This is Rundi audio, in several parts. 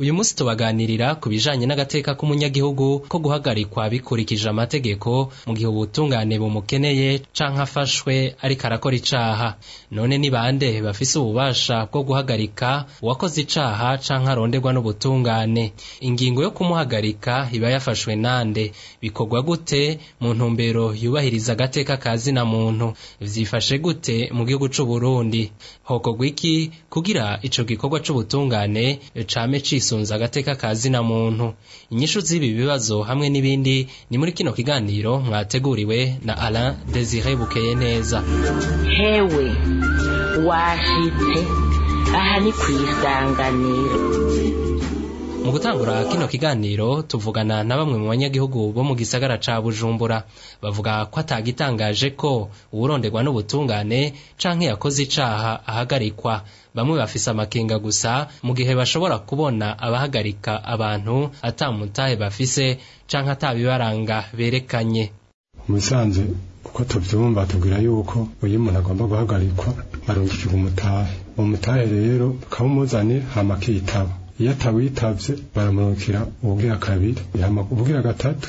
uyu munsi tubaganirira ku bijanye n'agateka k'umunyagihugu ko guhagarikwa bikurikije amategeko mu gihe ubutungane bumukeneye cyangwa afashwe ariko arakora icyaha none ni bande bafise ububasha bwo guhagarika uwakoze icyaha cyangwa aronderwa n'ubutungane ingingo yo kumuhagarika iba yafashwe nande bikorwa gute mu ntumbero yubahiriza agateka kazina muntu vyifashe gute mu gihugu c'uburundi hokorwa iki kugira ico gikorwa c'ubutungane came cisunza agateka ka zina muntu inyishu z'ibi bibazo hamwe n'ibindi ni muri kino kiganiro mwateguriwe na Alain Desire Bukeye neza hewe washitse aha ni kwisanganiro mu gutangura kino kiganiro tuvugana na bamwe mu banyagihugu bo mu gisagara ca bujumbura bavuga ko atagitangaje ko uwuronderwa n'ubutungane canke yakoze icaha ahagarikwa bamwe bafise amakenga gusa mu gihe bashobora kubona abahagarika abantu atamutahe bafise cyangwa atabibaranga berekanye musanze uko tubyumva tubwira yuko uyu muntu agomba guhagarikwa barungikirwa umutahe uwo rero tukamumuzane hama iyo atawitabye baramurukira ubugira kabiri ubugira gatatu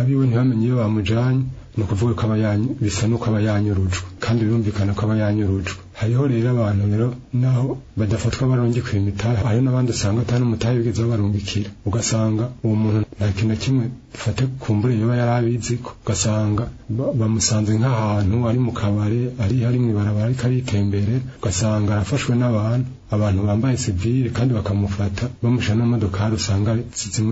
abiwe ntibamenye iyo bamujyanye ni ukuvuga ko aba yanyurujwe kandi birumvikana ko aba yanyurujwe hariho rero abantu rero naho badafatwa barungikwa imitahe hariho n'abandi usanga atari umutahe bigeze barungikira ugasanga uwo muntu nta kintu na kimwe dufate kumbure yaba yari abizi ugasanga bamusanze nk'ahantu ari mu kabare ari hari mu ibarabara ariko aritembere ugasanga arafashwe n'abantu abantu bambaye sivire kandi bakamufata bamusha n'amodokari usanga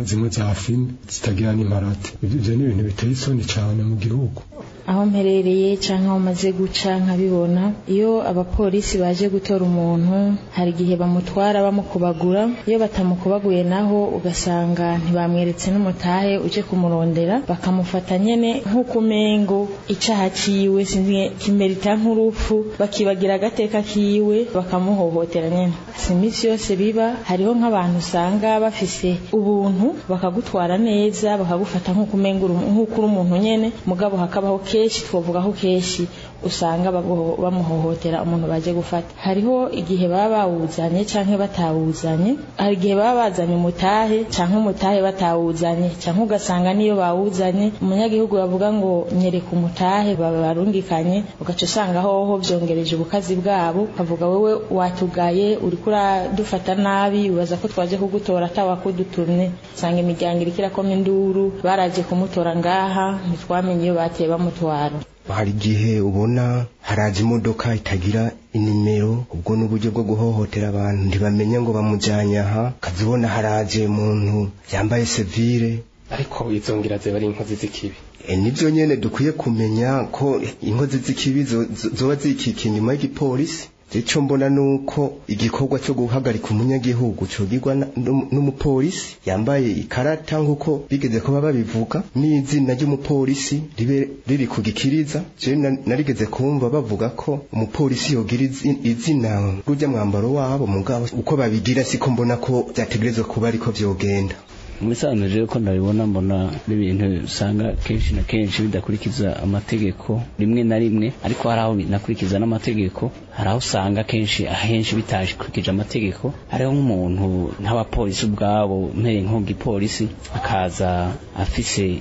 zimwe za filime zitagira n'imparate ibyo ni ibintu biteye isoni cyane mu gihugu aho mperereye cyangwa umaze guca nkabibona iyo abapolisi baje gutora umuntu hari gihe bamutwara bamukubagura iyo batamukubaguye naho ugasanga ntibamweretse n'umutahe uje kumurondera bakamufata nyene nk’ukumengo umengo icaha ciwe kimerita nk'urupfu bakibagira agateka kiwe bakamuhohotera nyene si iminsi yose biba hariho nk'abantu usanga bafise ubuntu bakagutwara neza bakagufata nk'uko uri umuntu nyene mugabo hakabaho kenshi twavugaho kenshi usanga bamuhohotera umuntu baje gufata hariho igihe baba bawuzanye canke batawuzanye hari igihe baba bazanye umutahe canke umutahe batawuzanye canke ugasanga niyo bawuzanye umunyagihugu bavuga ngo nyereka umutahe barungikanye ugaca usanga hoho byongereje ubukazi bwabo kavuga wewe watugaye uriko uradufata nabi ubaza ko twaje kugutora atawakudutumye usanga imiryango irikira ko induru baraje kumutora ngaha ntitwamenye iyo bateye bamutwara hari igihe ubona haraza imodoka itagira inimero ubwo n'uburyo bwo guhohotera abantu ntibamenya ngo bamujyanye aha ukazibona haraje umuntu yambaye sevire ariko izongera ziba ari inkozi z'ikibi e, nibyo nyine dukwiye kumenya ko inkozi z'ikibi zoba zikikiye inyuma y'igipolisi icyo mbona ni uko igikorwa cyo guhagarika umunyagihugu cyogirwa n'umupolisi yambaye ikarata nk'uko bigeze kuba babivuga n'izina ry'umupolisi ribe riri ku gikiriza narigeze kumva bavuga ko umupolisi yogira izina mwambaro wabo mugabo uko babigira siko mbona ko byategerezwa kuba ariko byogenda mu bisanzwe ko ndabibona mbona n'ibintu usanga kenshi na kenshi bidakurikiza amategeko rimwe na rimwe ariko hari aho binakurikiza n'amategeko hari aho usanga kenshi ahenshi bitakurikije amategeko hariho nk'umuntu nk'abapolisi ubwabo mpere nk'ubwo ipolisi akaza afise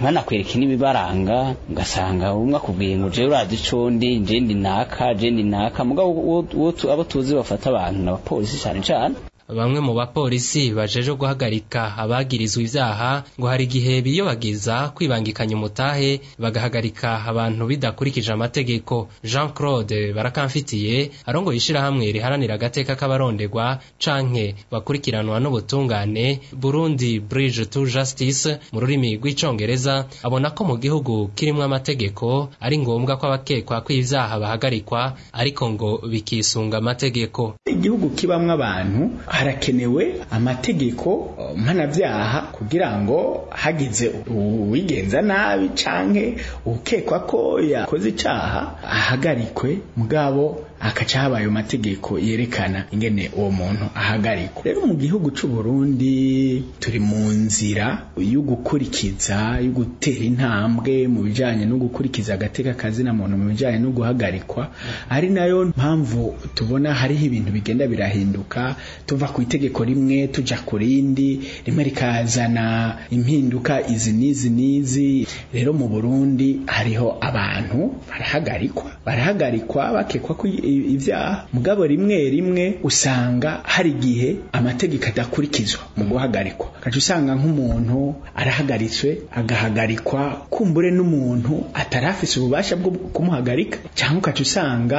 ntanakwereke n'ibibaranga ugasanga umwe akubwiye ngo jewe urazi ico ndi je naka je naka mugabo abo tuzi bafata abantu n'abapolisi cyane cyane bamwe mu bapolisi bajeje guhagarika abagirizwa ibyaha ngo hari igihe biyobageza kwibangikanya umutahe bagahagarika abantu bidakurikije amategeko jean claude barakamfitiye arongoye ishyirahamwe riharanira agateka k'abarondegwa canke bakurikiranwa n'ubutungane burundi bridge to justice mu rurimi rw'icongereza abona ko mu gihugu kirimwo amategeko ari ngombwa ko abakekwa kw'ibyaha bahagarikwa ariko ngo bikisunga amategeko igihugu kibamwo abantu harakenewe amategeko mpanabyaha kugira ngo hagize uwigenza nabi canke ukekwa ko yakoze icyaha ahagarikwe mugabo akaca haba ayo mategeko yerekana ingene uwo muntu ahagarikwa rero mu gihugu cy'u Burundi turi mu nzira yo gukurikiza yo gutera intambwe mu bijyanye no gukurikiza agateka kazina muntu mu bijyanye no guhagarikwa ari nayo mpamvu tubona hariho ibintu bigenda birahinduka tuva ku itegeko rimwe tujya ku rindi rimwe rikazana impinduka izi n'izi n'izi rero mu Burundi hariho abantu barahagarikwa barahagarikwa bakekwa ko ibyaha mugabo rimwe rimwe usanga hari igihe amategeko adakurikizwa mu guhagarikwa kaje usanga nk'umuntu arahagaritswe agahagarikwa kumbure n'umuntu atarafise ububasha bwo kumuhagarika cyangwa ukaca usanga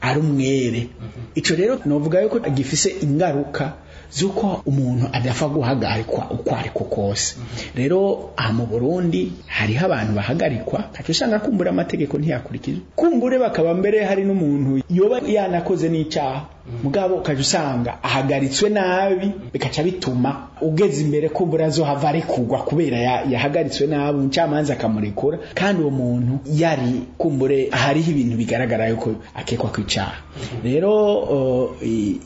ari umwere mm-hmm. icyo rero novuga yuko gifise ingaruka z'uko umuntu adafa guhagarikwa uko ari kose mm-hmm. rero aha mu burundi hariho abantu bahagarikwa kacyo usanga kumbura amategeko ntiyakurikije kumbure bakaba mbere hari n'umuntu yoba yanakoze n'icyaha Mm-hmm. mugabo ukaje usanga ahagaritswe nabi bikaca bituma ugeze imbere kumbura azohava arekurwa kubera yahagaritswe nabi umucamanza akamurekura kandi uwo muntu yari kumbure hariho ibintu bigaragara yuko akekwa kwicara mm-hmm. rero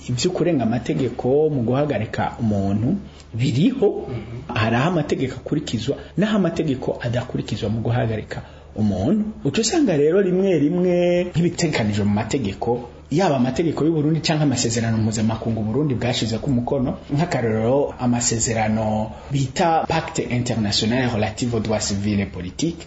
iby'ukurenga amategeko mu guhagarika umuntu biriho mm-hmm. hari aho amategeko akurikizwa n'aho amategeko adakurikizwa mu guhagarika umuntu uca usanga rero rimwe rimwe nk'ibitekanizo mu mategeko yaba amategeko y'u Burundi cyangwa amasezerano mpuzamakungu Burundi bwashize ku mukono nk'akarorero amasezerano bita pacte international relative aux droits civils et politiques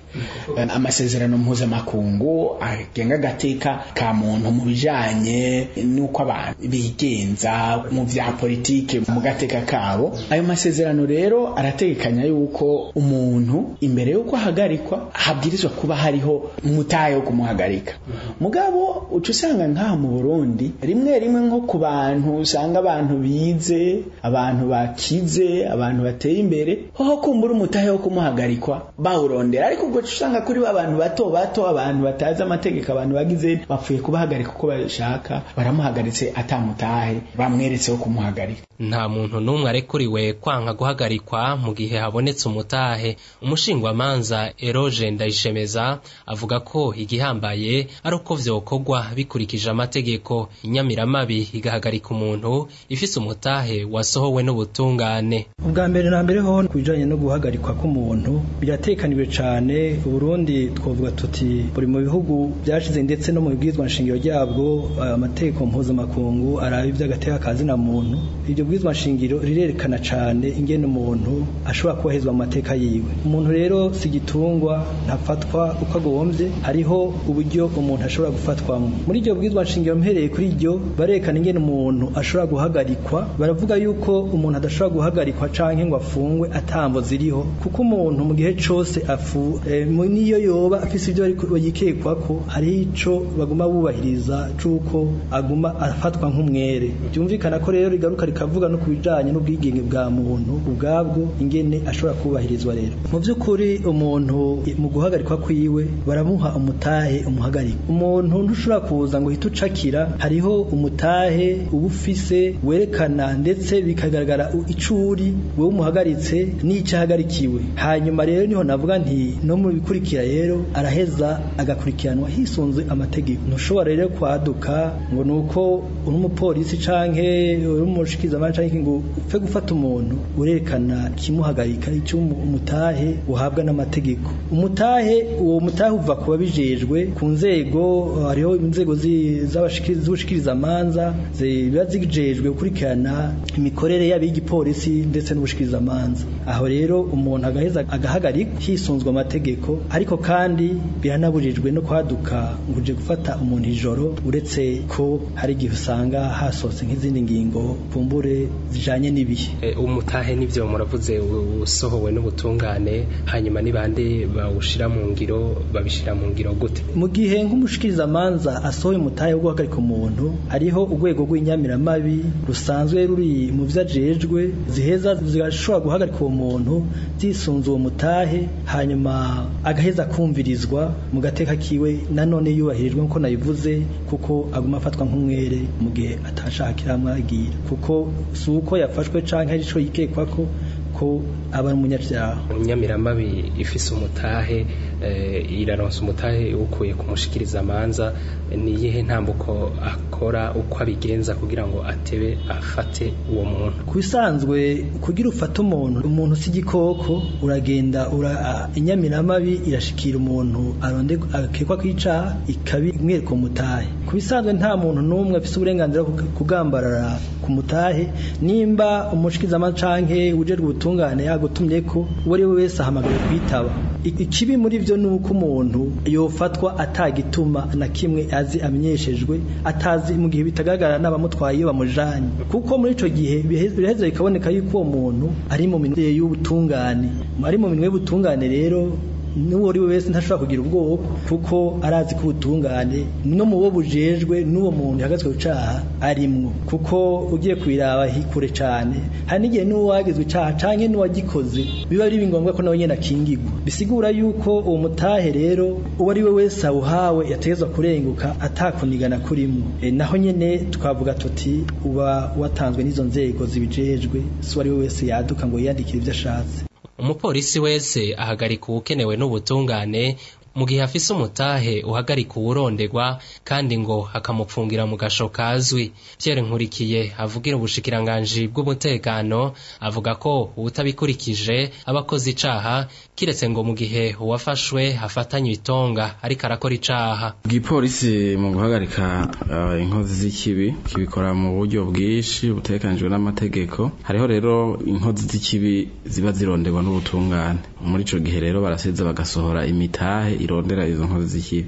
eh, amasezerano mpuzamakungu agenga agateka ka muntu mu bijyanye n'uko abantu bigenza mu bya politike mu gateka kabo ayo masezerano rero arategekanya yuko umuntu imbere yuko ahagarikwa habwirizwa kuba hariho wo kumuhagarika mugabo uca usanga nk'aha Burundi rimwe rimwe nko ku bantu usanga abantu bize abantu bakize abantu bateye imbere hoho kumbura umutahe wo kumuhagarikwa bawurondera ariko ubwo usanga kuri ba bantu bato bato abantu batazi amategeko abantu bagize bapfuye kubahagarika uko bashaka baramuhagaritse atamutahe bamweretse wo kumuhagarika nta muntu n'umwe arekuriwe kwanga guhagarikwa mu gihe habonetse umutahe umushingwamanza Eroge Ndayishemeza avuga ko igihambaye ari uko vyokorwa bikurikije amategeko amategeko inyamiramabi igahagarika umuntu ifise umutahe wasohowe n'ubutungane ubwa mbere na mbere ho ku no guhagarikwa k'umuntu biratekaniwe cane Burundi twovuga tuti buri mu bihugu byashize ndetse no mu bibwizwa nshingiro ryabwo amategeko mpuzamakungu araba iby'agateka kazina muntu iryo bwizwa nshingiro rirerekana cane ingene umuntu ashobora kubahezwa mu mateka yiwe umuntu rero si igitungwa ntafatwa uko agombye hariho uburyo umuntu ashobora gufatwamo muri iryo bwizwa nshingiro shingiro mpereye kuri iryo barekana ingene umuntu ashobora guhagarikwa baravuga yuko umuntu adashobora guhagarikwa canke ngo afungwe atambo ziriho kuko umuntu mu gihe cyose afu e, niyo yoba afise ivyo yikekwa ko hari ico baguma bubahiriza cuko aguma afatwa nk'umwere byumvikana ko rero rigaruka rikavuga no kubijanye n'ubwigenge bwa muntu ubwabwo ingene ashobora kubahirizwa rero mu by'ukuri umuntu mu guhagarikwa kwiwe baramuha umutahe umuhagarika umuntu ntushobora kuza ngo hitucake uwubakira hariho umutahe ubufise werekana ndetse bikagaragara icuri wewe umuhagaritse nicyahagarikiwe hanyuma rero niho navuga nti no mu bikurikira rero araheza agakurikiranwa hisunze amategeko ntushobora rero kwaduka ngo nuko umupolisi canke uri umushikizamanza canke ngo upfe gufata umuntu urerekana kimuhagarika ico umutahe uhabwa n'amategeko umutahe uwo mutahe uva kuba bijejwe ku nzego hariho inzego z'aba z'abashikiriza amanza ziba zijejwe gukurikirana imikorere y'abigipolisi ndetse n'ubushikiriza amanza aho rero umuntu agaheza agahagarika hisunzwe amategeko ariko kandi biranabujijwe no kwaduka nguje gufata umuntu ijoro uretse ko hari igihe usanga hasohotse nk'izindi ngingo vumbure zijanye n'ibihe eh, umutahe n'ibyo muravuze usohowe n'ubutungane hanyuma n'ibande bawushira mu ngiro babishyira mu ngiro gute mu gihe nk'umushikiriza amanza asohoye umutahe wo guhagarika umuntu ariho urwego rw'inyamiramabi rusanzwe ruri mu byo ajejwe ziheza zigashobora guhagarika uwo muntu zisunze uwo mutahe hanyuma agaheza kumvirizwa mu gateka kiwe nanone yubahirijwe nk'uko nabivuze kuko aguma afatwa nk'umwere mu gihe atashaka iramwagira kuko si uko yafashwe canke ari co yikekwa ko ko aba ari umunyabyaha inyamiramabi ifise umutahe eh, iraronsa umutahe ukuye kumushikiriza amanza ni iyihe ntambuko akora uko abigenza kugira ngo atebe afate uwo muntu ku bisanzwe kugira ufate umuntu umuntu si igikoko uragenda inyamiramabi irashikira umuntu akekwa ko icaha ikabimwereka umutahe ku bisanzwe nta muntu n'umwe afise uburenganzira kugambarara ku mutahe nimba umushikiriza amanza canke ujejwe umutungane yagutumye ko uwo we wese ahamagaye kwitaba ikibi muri byo ni uko umuntu yofatwa atagituma na kimwe azi amenyeshejwe atazi mu gihe bitagaragara n'abamutwaye bamujanye kuko muri ico gihe biraheza bikaboneka yuko uwo muntu ari mu minwe y'ubutungane ari mu minwe y'ubutungane rero n'uwo ari we wese ntashobora kugira ubwoba kuko arazi ko ubutungane no mu bo bujejwe n'uwo muntu yahagazwe gucaha cyaha arimwo kuko ugiye kubiraba kure cyane hari n'igihe n'uwagizwe icyaha cyangwa n'uwagikoze biba ari ngombwa ko nawe nyine akingirwa bisigura yuko uwo mutahe rero uwo ari we wese awuhawe yategezwa kurenguka atakunigana kurimo e, naho nyine twavuga tuti uba watanzwe n'izo nzego zibijejwe si uwo ari we wese yaduka ngo yiyandikire ibyo ashatse umupolisi wese ahagarika uwukenewe n'ubutungane mu gihe afise umutahe uhagarika uwurondegwa kandi ngo akamupfungira mu gasho kazwi Pierre Nkurikiye avugira ubushikiranganji bw'umutekano avuga ko uwutabikurikije aba akoze icaha kiretse ngo mu gihe uwafashwe afatanywe itonga ariko arakora icaha igipolisi mu guhagarika uh, inkozi z'ikibi kibikora mu buryo bwinshi butekanijwe n'amategeko hariho rero inkozi z'ikibi ziba zirondegwa n'ubutungane muri ico gihe rero baraseza bagasohora imitahe irondera izo nkozi z'ikibi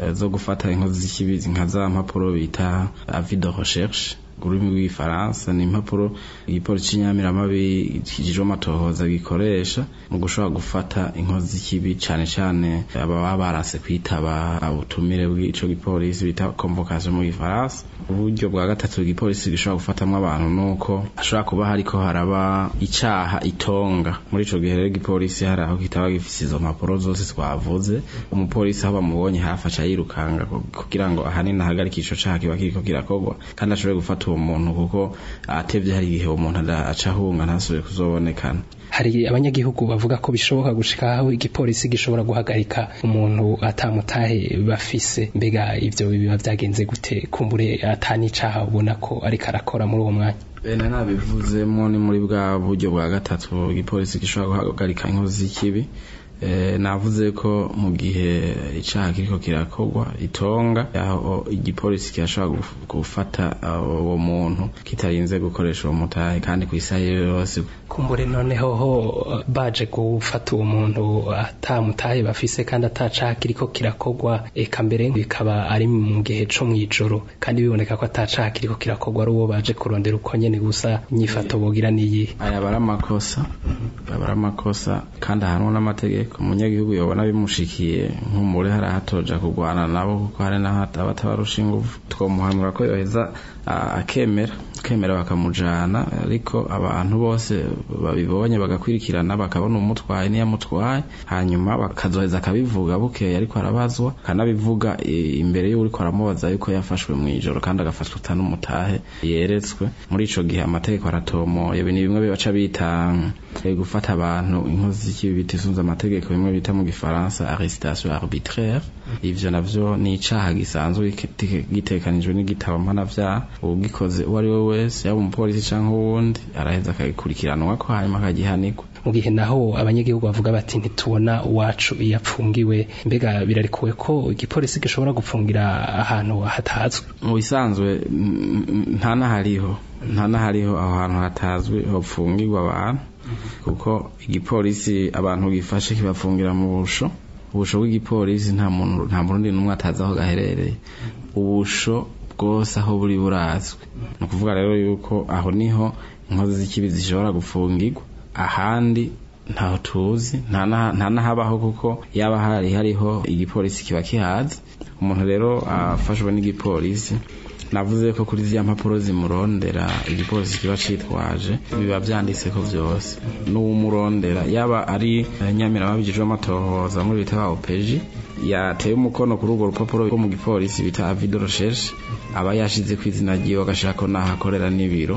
eh, zo gufata inkozi z’ikibizi nka za mpapuro bita avis eh, de recherche ururimi rw'igifaransa ni impapuro igipolisi cy'inyamiramabi kijijwe amatohoza gikoresha mu gushobora gufata inkozi z'ikibi cyane cyane ababa barase kwitaba ubutumire bw'ico gipolisi bita convocation mu gifaransa uburyo bwa gatatu igipolisi gishobora gufatamwo abantu nuko ashobora kuba hariko haraba icaha itonga muri ico gihe rero igipolisi hari aho kitaba gifise izo mpapuro zose twavuze umupolisi aho bamubonye hafi yirukanga kugira ngo ahanini ahagarike ico caha kiba kiriko kirakogwa kandi ashobore gufata gufata uwo muntu kuko atevye hari igihe uwo muntu aca ahunga ntasubire kuzobonekana hari abanyagihugu bavuga ko bishoboka gushika aho igipolisi gishobora guhagarika umuntu atamutahe bafise mbega ivyo biba byagenze gute kumbure atanicaha ubona ko ariko arakora muri uwo mwanya bene nabivuzemo ni muri bwa buryo bwa gatatu igipolisi gishobora guhagarika inkozi y'ikibi Eh, navuze ko mu gihe icyaha kiriko kirakogwa itonga aho igipolisi kirashobora gufata uwo muntu kitarinze gukoresha uwo mutahe kandi ku isaha yose kumbure noneho ho baje gufata uwo muntu atamutahe bafise kandi atacaha kiriko kirakogwa eka mbere bikaba ari mu gihe co mw'ijoro kandi biboneka ko atacaha kiriko kirakogwa ari uwo baje kurondera uko nyene gusa inyifato bogira niyi aya bari amakosa aba mm-hmm. ari amakosa kandi ahanwa n'amategeko umunyagihugu yobona bimushikiye nk'umure hari ahatoja kurwana nabo kuko hari n'aho aba atabarusha ingufu twamuhanura ko yoheza Ah, akemera akemera bakamujana ariko abantu bose babibonye bagakurikirana bakabona umutwaye n'iyamutwaye hanyuma bakazoheza akabivuga bukeye ariko arabazwa akanabivuga imbere y'uri aramubaza yuko yafashwe mu ijoro kandi agafashwa utanumutahe yeretswe muri icyo gihe amategeko aratomoye ibi bimwe bibaca bita eh, gufata abantu inkozi z'ikibi bita isunze amategeko bimwe bita mu gifaransa arisitation arbitraire ivyo navyo ni icaha gisanzwe gitekanijwe n'igitabo mpanavyaha uwugikoze uwo ari we wese yaba umupolisi canke uwundi araheza akagikurikiranwako hanyuma akagihanirwa mu gihe naho abanyagihugu bavuga bati ntitubona uwacu yapfungiwe apfungiwe mbega birarekuwe ko igipolisi gishobora gupfungira ahantu hatazwi mu bisanzwe mm, nta n'ahariho nta n'ahariho aho hantu hatazwi hopfungirwa abantu mm-hmm. kuko igipolisi abantu gifashe kibapfungira mu busho ubusho bw'igipolisi nta muntu nta murundi n'umwe atazi aho gaherereye ubusho bwose aho buri burazwi ni ukuvuga rero yuko aho niho inkozi z'ikibi zishobora gufungirwa ahandi ntaho tuzi nta n'ahabaho kuko yaba hari hariho igipolisi kiba kihazi umuntu rero afashwe n'igipolisi navuze ko kuri ziriya mpapuro zimurondera igipolisi kiba cyitwaje biba byanditse ko byose n'uwumurondera yaba ari nyamirama bigijweho amatohoza muri bita opeji yateye umukono kuri urwo rupapuro rwo mu gipolisi bita avido aba yashize ku izina ryiwe agashaka ko nahakorera n'ibiro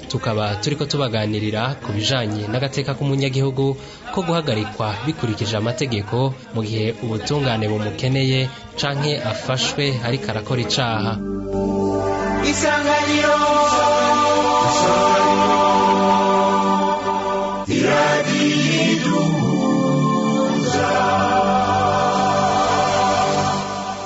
tukaba turi ko tubaganirira ku bijanye n'agateka k'umunyagihugu ko guhagarikwa bikurikije amategeko mu gihe ubutungane bumukeneye canke afashwe ariko arakora icaha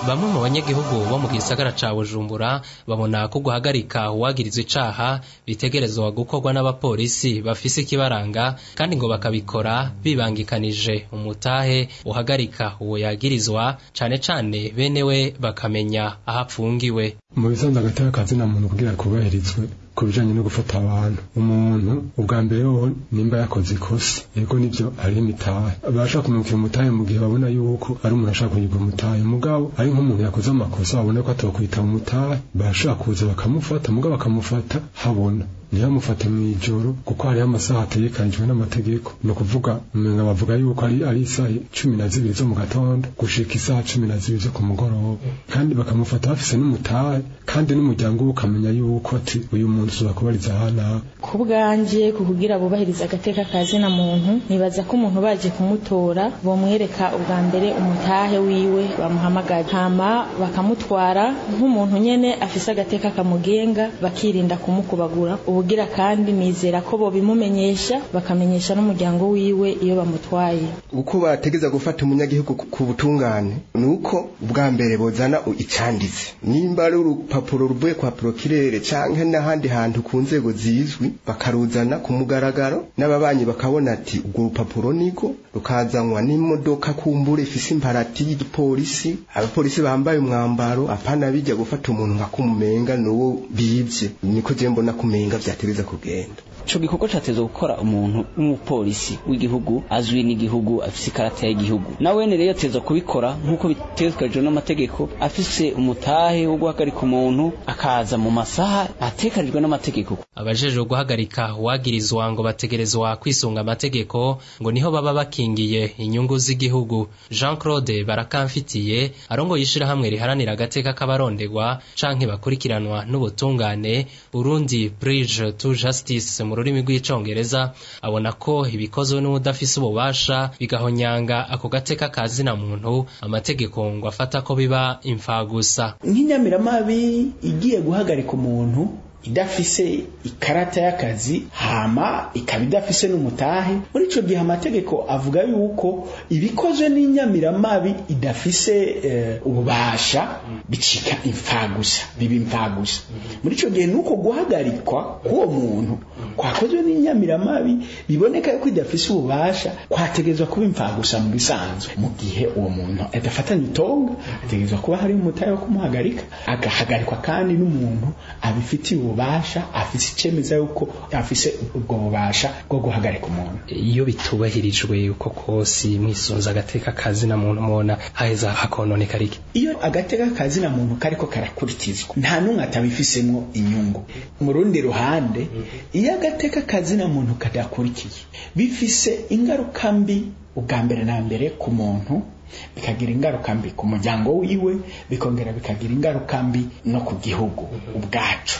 bamwe mu banyagihugu bo mu gisagara ca bujumbura babona ko guhagarika uwagiriza icaha bitegerezwa gukorwa n'abapolisi bafise ikibaranga kandi ngo bakabikora bibangikanije umutahe uhagarika uwo yagirizwa cane cane benewe bakamenya aho apfungiwe mu bizandagati y'akazi na muntu kugira kubahirizwe ku bijyanye no gufata abantu umuntu ubwa mbere wowe nimba yakoze ikosa yego nibyo ari imitahe abasha kumukira umutahe mu gihe babona yuko ari umuntu ashaka kuyigwa umutahe mugabo ari nk'umuntu yakoze amakosa babona ko atakwita umutahe bashaka kuza bakamufata mugabo bakamufata habona ntiyamufate mu ijoro kuko hariho amasaha ategekanijwe n'amategeko ni ukuvuga umenga bavuga yuko ari ari isaha cumi na zibiri zo mu gatondo gushika isaha cumi na zibiri zo ku mugoroba kandi bakamufata bafise n'umutare kandi n'umuryango we ukamenya yuko ati uyu muntu ushobora kubariza aha ku bwanjye ku kugira bubahiriza agateka kazina muntu nibaza ko umuntu baje kumutora bamwereka ubwa mbere umutahe wiwe bamuhamagaye hama bakamutwara nk'umuntu nyene afise agateka kamugenga bakirinda kumukubagura ubu ubugira kandi nizera ko bobimumenyesha bakamenyesha n'umuryango wiwe iyo bamutwaye uko bategeza gufata umunyagihugu ku butungane nuko ubwa mbere bozana icanditse nimba ari urupapuro ruvuye kwa prokirere canke n'ahandi hantu ku nzego zizwi bakaruzana ku mugaragaro n'ababanyi bakabona ati ubwo rupapuro niko rukazanwa n'imodoka kumbura ifise imparati y'igipolisi abapolisi bambaye umwambaro apana bijya gufata umuntu nka kumumenga nuwo bibye niko je mbona kumenga siyategereza kugenda ico gikorwa catezwe gukora umuntu w'umupolisi w'igihugu azwi n'igihugu afise ikarata y'igihugu nawe rero yatezwa kubikora nk'uko bitezwe n'amategeko afise umutahe wo guhagarika umuntu akaza mu masaha atekanijwe n'amategeko abajejwe guhagarika uwagirizwa ngo bategerezwa kwisunga amategeko ngo niho baba bakingiye inyungu z'igihugu Jean Claude barakamfitiye arongoye ishirahamwe riharanira agateka k'abarondegwa canke bakurikiranwa n'ubutungane Burundi Bridge to Justice mu rurimi rw'icyongereza abona ko ibikozwe n'udafise ububasha bigahonyanga ako gace k'akazina muntu amategeko ngo afata ko biba imfagusa nk'inyamiramabi igiye guhagarika umuntu idafise ikarata y'akazi hama ikaba idafise n'umutahe muri ico gihe amategeko avuga yuko ibikozwe n'inyamiramabi idafise e, ububasha bicika imfagusa biba imfagusa muri ico gihe nuko guhagarikwa k'uwo muntu kwakozwe n'inyamiramabi biboneka yuko idafise ububasha kwategezwa kuba imfagusa mu bisanzwe mu gihe uwo muntu adafatanye itonga ategezwa kuba hari umutahe wo kumuhagarika agahagarikwa kandi n'umuntu abifitiye ububasha afise icemeza yuko afise ubwo bubasha bwo guhagarika umuntu iyo bitubahirijwe uko kose mwisunza agateka kazina muntu mubona haheza hakononekara iki iyo agateka kazina muntu kariko karakurikizwa nta n'umwe atabifisemwo inyungu mu rundi ruhande mhm. iyo agateka kazina muntu kadakurikizwa bifise ingaruka mbi ubwa mbere na mbere ku muntu bikagira ingaruka mbi ku muryango wiwe bikongera bikagira ingaruka mbi no ku gihugu ubwacu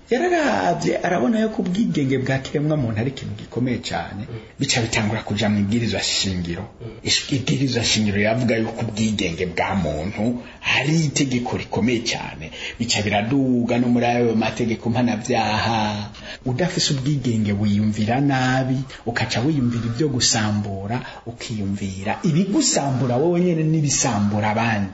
yararabye arabona yo kubwigenge bwa kiremwa muntu ari ikintu gikomeye cyane bica bitangura kuja mu ibwirizwa shingiro ibwirizwa shingiro yavuga yuko ubwigenge bwa muntu hari itegeko rikomeye cyane bica biraduga no muri ayo mategeko mpanabyaha udafise ubwigenge wiyumvira nabi ukaca wiyumvira ibyo gusambura ukiyumvira ibigusambura wowe nyene n'ibisambura abandi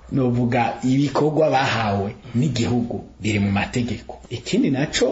novuga ibikorwa bahawe n'igihugu biri mu mategeko ikindi naco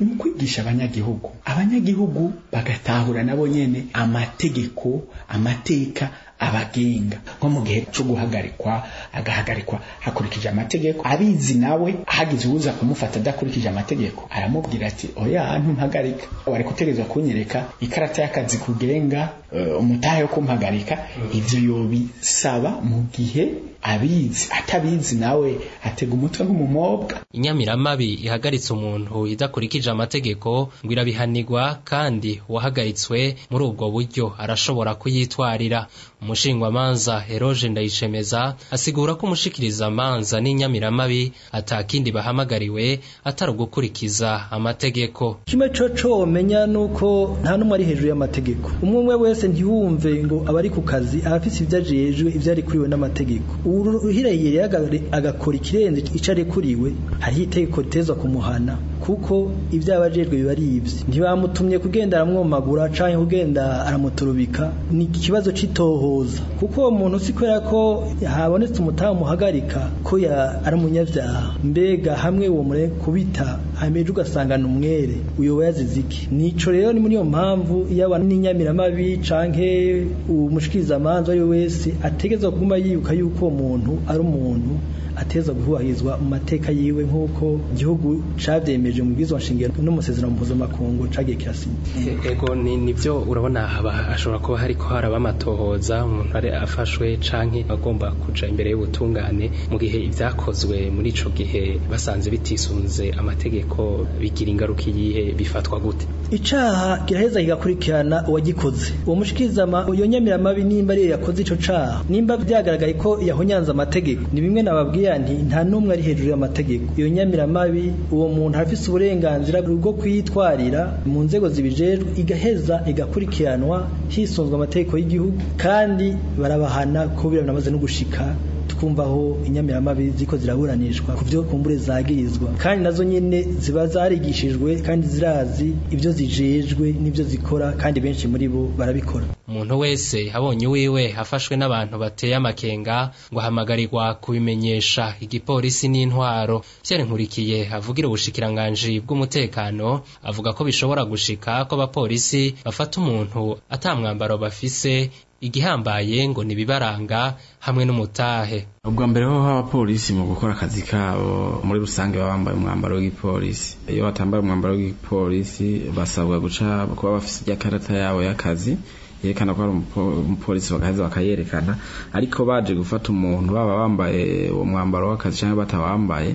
ni ukwigisha abanyagihugu abanyagihugu bagatahura nabo nyene amategeko amateka abagenga nko mu gihe cyo guhagarikwa agahagarikwa hakurikije amategeko abizi nawe hagize uza kumufata adakurikije amategeko aramubwira ati oya ntumpagarika wari gutegereza kunyereka ikarata y'akazi kugenga eh, umutahe wo kumpagarika ibyo yobisaba mu gihe abizi atabizi nawe atega umutwe nk'umumobwa inyamiramabi ihagaritse umuntu idakurikije amategeko ngo irabihanirwa kandi uwahagaritswe muri ubwo buryo arashobora kuyitwarira umushingwamanza Heroje ndayishemeza asigura ko umushikirizamanza n'inyamiramabi atakindi bahamagariwe atari ugukurikiza amategeko kimwe co comenya nuko nta numwe ari hejuru y'amategeko umwe umwe wese ntiwumve ngo abari ku kazi abafise ivyajejwe ivyari kuriwe n'amategeko uruhireyere agakora ikirenze ico arekuriwe hariho itegeko ritezwa kumuhana kuko ibyo abajejwe biba ari ibye ntibamutumye kugenda aramwomagura canke kugenda aramuturubika ni ikibazo c'itoho kuza kuko umuntu uzi kubera ko habonetse umutaha umuhagarika ko ari umunyabyaha mbega hamwe uwo mure kubita hameje ugasangana umwere uyoba yazize nico rero ni muri iyo mpamvu yaba n'inyamiramabi canke umushikizamanza ari we wese ategerezwa kuguma yibuka yuko umuntu ari umuntu ateza guhubahirizwa mu mateka yiwe nk'uko igihugu cyabyemeje mu bwizwa nshingiro n'umusezerano mpuzamakungu cyagiye kirasinye ego ni nibyo urabona haba hashobora kuba hariko haraba amatohoza umuntu ari afashwe canke agomba kuja imbere y'ubutungane mu gihe ivyakozwe muri ico gihe basanze bitisunze amategeko bigira ingaruka iyihe bifatwa gute icaha kiraheza kigakurikirana uwagikoze uwo mushikizama nyamira amabi nimba ari yakoze ico caha nimba byagaragaye ko yahonyanze amategeko ni bimwe nababwiye nti nta numwe ari hejuru y'amategeko nyamira amabi uwo muntu arafise uburenganzira bwo kwitwarira mu nzego zibijejwe igaheza igakurikiranwa hisunzwe amategeko y'igihugu kandi barabahana ko namaze no gushika twumva aho inyamiramabi ziko ziraburanishwa ku byo kumbure zagirizwa kandi nazo nyine ziba zarigishijwe kandi zirazi ibyo zijejwe n'ibyo zikora kandi benshi muri bo barabikora umuntu wese abonye wiwe afashwe n'abantu bateye amakenga ngo ahamagarirwa kubimenyesha igipolisi n'intwaro Pierre Nkurikiye avugira ubushikiranganje bw'umutekano avuga ko bishobora gushika ko abapolisi bafata umuntu atamwambaro bafise igihambaye ngo nibibaranga hamwe n'umutahe ubwa mbere ho abapolisi mu gukora akazi kabo muri rusange baba bambaye umwambaro w'igipolisi iyo batambaye umwambaro w'igipolisi basabwa guca kuba bafite ikarita yabo y'akazi yerekana ko ari umupolisi bagaheza bakayerekana ariko baje gufata umuntu baba bambaye umwambaro mwambaro w'akazi cyangwa batawambaye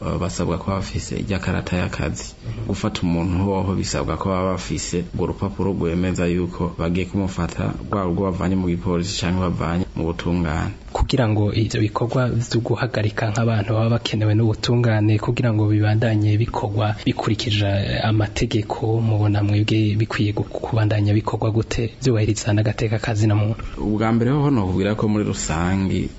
uh, basabwa ko bafise iby'akarata y'akazi gufata umuntu hoho bisabwa ko baba bafise urwo rupapuro rwemeza yuko bagiye kumufata rwaba urwo bavanye mu gipolisi cyangwa bavanye mu butungane kugira ngo ibyo bikorwa byo guhagarika nk'abantu baba bakenewe n'ubutungane kugira ngo bibandanye bikorwa bikurikije eh, amategeko mubona mwebwe bikwiye kubandanya bikorwa gute byubahiriza n'agateka na muntu ubwa mbere ho nokubwira ko muri rusange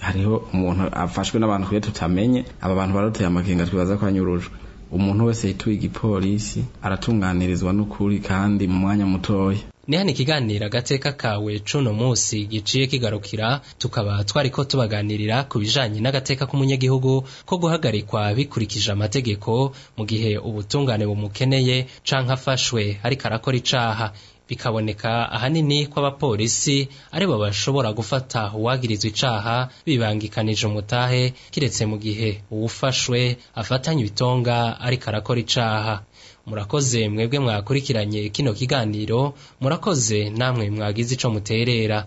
hariho umuntu afashwe n'abantu kuri tutamenye aba bantu baruteye amakenga twibaza ko anyurujwe umuntu wese yituye igipolisi aratunganirizwa n'ukuri kandi mu mwanya mutoya ni kiganira ikiganiro agateka kawe cuno munsi giciye kigarukira tukaba twari ko tubaganirira ku bijanye n'agateka k'umunyagihugu ko guhagarikwa bikurikije amategeko mu gihe ubutungane bumukeneye canke afashwe ariko arakora icaha bikaboneka ahanini kw’abapolisi aribo bashobora gufata uwagirizwa icaha bibangikanije umutahe kiretse mu gihe uwufashwe afatanye ibitonga ariko arakora icaha murakoze mwebwe mwakurikiranye kino kiganiro murakoze namwe mwagize ico muterera